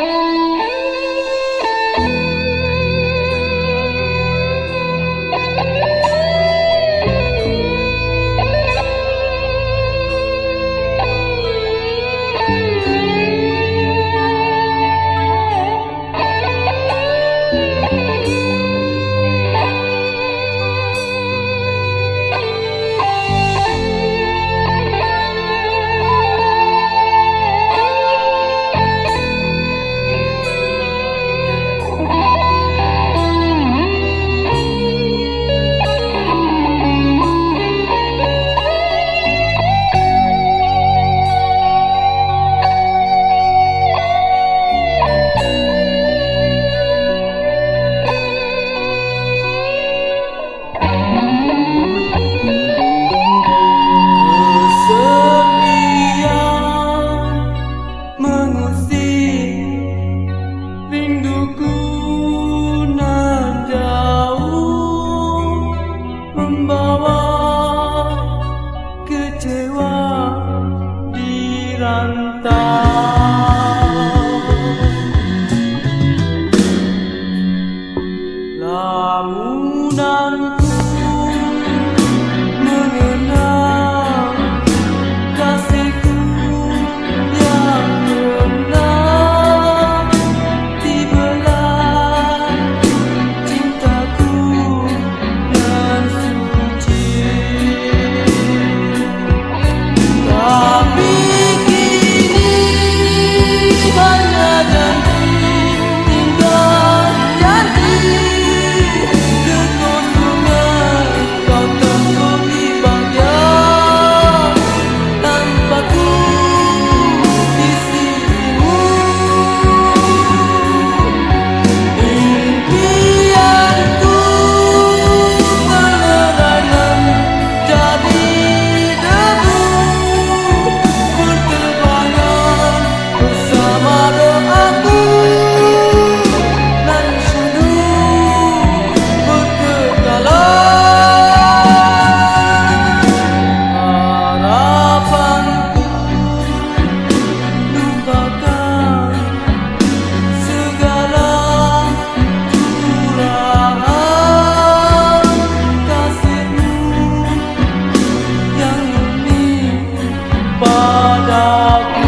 إن membawa God of